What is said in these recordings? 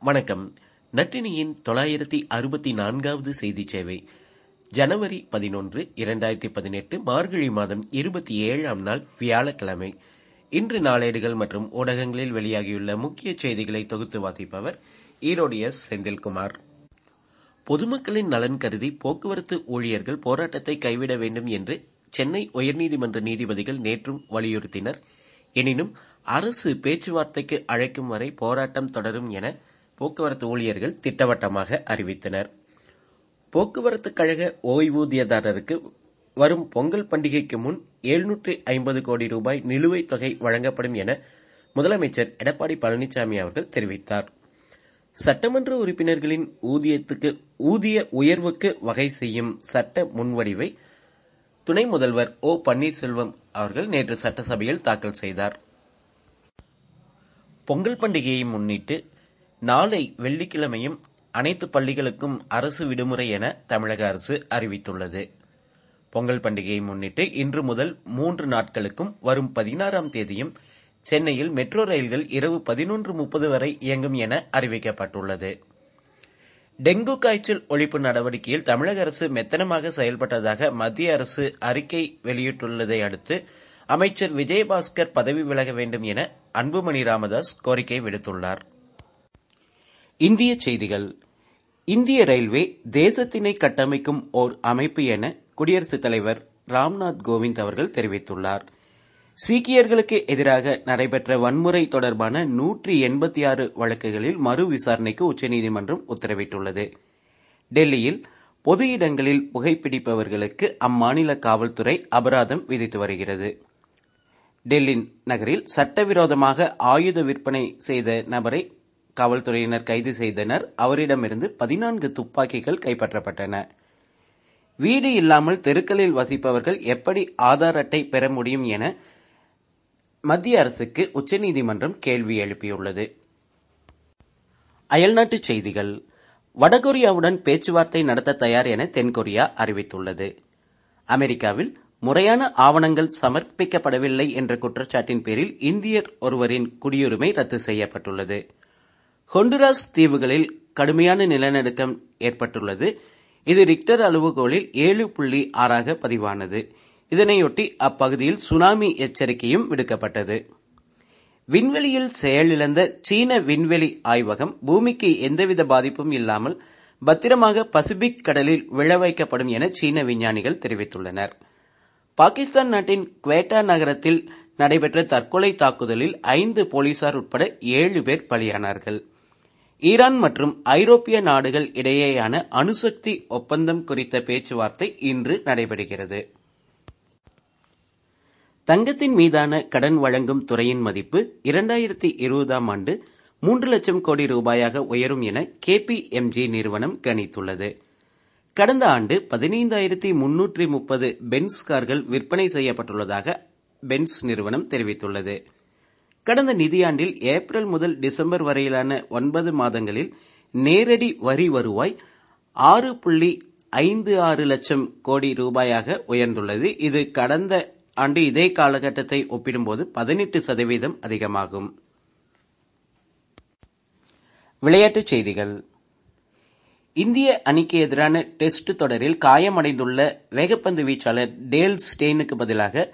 வணக்கம். நட்டினியின் தொள்ளாயிரத்தி அறுபத்தி நான்காவது செய்தி சேவை. ஜனவரி பதினொன்று இரண்டாயிரத்தி பதினெட்டு மார்கழி மாதம் இருபத்தி ஏழாம் நாள் வியாழக்கிழமை. இன்று நாளேடுகள் மற்றும் ஊடகங்களில் வெளியாகியுள்ள முக்கிய செய்திகளை தொகுத்து வாசிப்பவர் ஈரோடு எஸ். செந்தில்குமார். பொதுமக்களின் நலன் கருதி போக்குவரத்து ஊழியர்கள் போராட்டத்தை கைவிட வேண்டும் என்று சென்னை உயர்நீதிமன்ற நீதிபதிகள் நேற்றும் வலியுறுத்தினர். எனினும் அரசு பேச்சுவார்த்தைக்கு அழைக்கும் வரை போராட்டம் தொடரும் என போக்குவரத்து ஊழியர்கள் திட்டவட்டமாக அறிவித்தனர். போக்குவரத்து கழக ஓய்வூதியதாரருக்கு வரும் பொங்கல் பண்டிகைக்கு முன் எழுநூற்றி ஐம்பது கோடி ரூபாய் நிலுவைத் தொகை வழங்கப்படும் என முதலமைச்சர் எடப்பாடி பழனிசாமி அவர்கள் தெரிவித்தார். சட்டமன்ற உறுப்பினர்களின் ஊதியத்துக்கு ஊதிய உயர்வுக்கு வகை செய்யும் சட்ட முன்வடிவை துணை முதல்வர் ஓ பன்னீர்செல்வம் அவர்கள் நேற்று சட்டசபையில் தாக்கல் செய்தார். பொங்கல் பண்டிகையை முன்னிட்டு நாளை வெள்ளிக்கிழமையும் அனைத்து பள்ளிகளுக்கும் அரசு விடுமுறை என தமிழக அரசு அறிவித்துள்ளது. பொங்கல் பண்டிகையை முன்னிட்டு இன்று முதல் மூன்று நாட்களுக்கும் வரும் பதினாறாம் தேதியும் சென்னையில் மெட்ரோ ரயில்கள் இரவு பதினொன்று முப்பது வரை இயங்கும் என அறிவிக்கப்பட்டுள்ளது. டெங்கு காய்ச்சல் ஒழிப்பு நடவடிக்கையில் தமிழக அரசு மெத்தனமாக செயல்பட்டதாக மத்திய அரசு அறிக்கை வெளியிட்டுள்ளதை அடுத்து அமைச்சர் விஜயபாஸ்கர் பதவி விலக வேண்டும் என அன்புமணி ராமதாஸ் கோரிக்கை விடுத்துள்ளார். இந்திய செய்திகள். இந்திய ரயில்வே தேசத்தினை கட்டமைக்கும் ஓர் அமைப்பு என குடியரசுத் தலைவர் ராம்நாத் கோவிந்த் அவர்கள் தெரிவித்துள்ளார். சீக்கியர்களுக்கு எதிராக நடைபெற்ற வன்முறை தொடர்பான நூற்றி எண்பத்தி ஆறு வழக்குகளில் மறு விசாரணைக்கு உச்சநீதிமன்றம் உத்தரவிட்டுள்ளது. டெல்லியில் பொது இடங்களில் புகைப்பிடிப்பவர்களுக்கு அம்மாநில காவல்துறை அபராதம் விதித்து வருகிறது. டெல்லி நகரில் சட்டவிரோதமாக ஆயுத விற்பனை செய்த நபரை காவல்துறையினர் கைது செய்தனர். அவரிடமிருந்து பதினான்கு துப்பாக்கிகள் கைப்பற்றப்பட்டன. வீடு இல்லாமல் தெருக்களில் வசிப்பவர்கள் எப்படி ஆதார் அட்டை பெற முடியும் என மத்திய அரசுக்கு உச்சநீதிமன்றம் கேள்வி எழுப்பியுள்ளது. அயல்நாட்டுச் செய்திகள். வடகொரியாவுடன் பேச்சுவார்த்தை நடத்த தயார் என தென்கொரியா அறிவித்துள்ளது. அமெரிக்காவில் முறையான ஆவணங்கள் சமர்ப்பிக்கப்படவில்லை என்ற குற்றச்சாட்டின் பேரில் இந்தியர் ஒருவரின் குடியுரிமை ரத்து செய்யப்பட்டுள்ளது. ஹொண்டுராஸ் தீவுகளில் கடுமையான நிலநடுக்கம் ஏற்பட்டுள்ளது. இது ரிக்டர் அளவுகோலில் ஏழு புள்ளி ஆறாக பதிவானது. இதனையொட்டி அப்பகுதியில் சுனாமி எச்சரிக்கையும் விடுக்கப்பட்டது. விண்வெளியில் செயலிழந்த சீன விண்வெளி ஆய்வகம் பூமிக்கு எந்தவித பாதிப்பும் இல்லாமல் பத்திரமாக பசிபிக் கடலில் விழ வைக்கப்படும் என சீன விஞ்ஞானிகள் தெரிவித்துள்ளனர். பாகிஸ்தான் நாட்டின் குவேட்டா நகரத்தில் நடைபெற்ற தற்கொலை தாக்குதலில் ஐந்து போலீசார் உட்பட ஏழு பேர் பலியானார்கள். ஈரான் மற்றும் ஐரோப்பிய நாடுகள் இடையேயான அணுசக்தி ஒப்பந்தம் குறித்த பேச்சுவார்த்தை இன்று நடைபெறுகிறது. தங்கத்தின் மீதான கடன் வழங்கும் துறையின் மதிப்பு இரண்டாயிரத்தி இருபதாம் ஆண்டு மூன்று லட்சம் கோடி ரூபாயாக உயரும் என கேபிஎம்ஜி நிறுவனம் கணித்துள்ளது. கடந்த ஆண்டு பதினைந்தாயிரத்தி முன்னூற்றி முப்பது பென்ஸ் கார்கள் விற்பனை செய்யப்பட்டுள்ளதாக பென்ஸ் நிறுவனம் தெரிவித்துள்ளது. கடந்த நிதியாண்டில் ஏப்ரல் முதல் டிசம்பர் வரையிலான ஒன்பது மாதங்களில் நேரடி வரி வருவாய் ஆறு புள்ளி ஐந்து ஆறு லட்சம் கோடி ரூபாயாக உயர்ந்துள்ளது. இது கடந்த ஆண்டு இதே காலகட்டத்தை ஒப்பிடும்போது பதினெட்டு சதவீதம் அதிகமாகும். விளையாட்டுச் செய்திகள். இந்திய அணிக்கு எதிரான டெஸ்ட் தொடரில் காயமடைந்துள்ள வேகப்பந்து வீச்சாளர் டேல் ஸ்டெயினுக்கு பதிலாக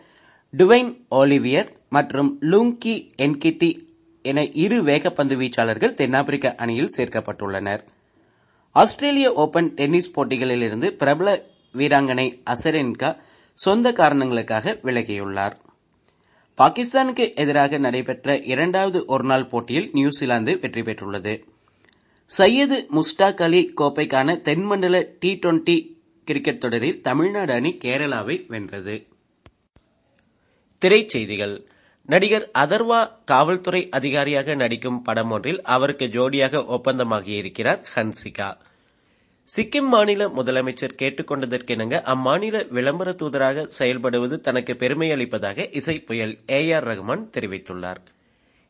டுவைன் ஓலிவியர் மற்றும் லூங்கி என்கிட்டி என இரு வேகப்பந்து வீச்சாளர்கள் தென்னாப்பிரிக்க அணியில் சேர்க்கப்பட்டுள்ளனர். ஆஸ்திரேலிய ஓபன் டென்னிஸ் போட்டிகளிலிருந்து பிரபல வீராங்கனை அசரென்கா சொந்த காரணங்களுக்காக விலகியுள்ளார். பாகிஸ்தானுக்கு எதிராக நடைபெற்ற இரண்டாவது ஒருநாள் போட்டியில் நியூசிலாந்து வெற்றி பெற்றுள்ளது. சையது முஸ்டாக் அலி கோப்பைக்கான தென்மண்டல டி டுவெண்டி கிரிக்கெட் தொடரில் தமிழ்நாடு அணி கேரளாவை வென்றது. திரைச்செய்திகள். நடிகர் அதர்வா காவல்துறை அதிகாரியாக நடிக்கும் படம் ஒன்றில் அவருக்கு ஜோடியாக ஒப்பந்தமாகியிருக்கிறார் ஹன்சிகா. சிக்கிம் மாநில முதலமைச்சர் கேட்டுக்கொண்டதற்கெனங்க அம்மாநில விளம்பர தூதராக செயல்படுவது தனக்கு பெருமை அளிப்பதாக இசை புயல் ஏ ஆர் ரஹ்மான் தெரிவித்துள்ளார்.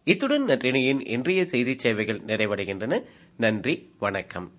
இத்துடன் நற்றினியின் இன்றைய செய்தி சேவைகள் நிறைவடைகின்றன. நன்றி வணக்கம்.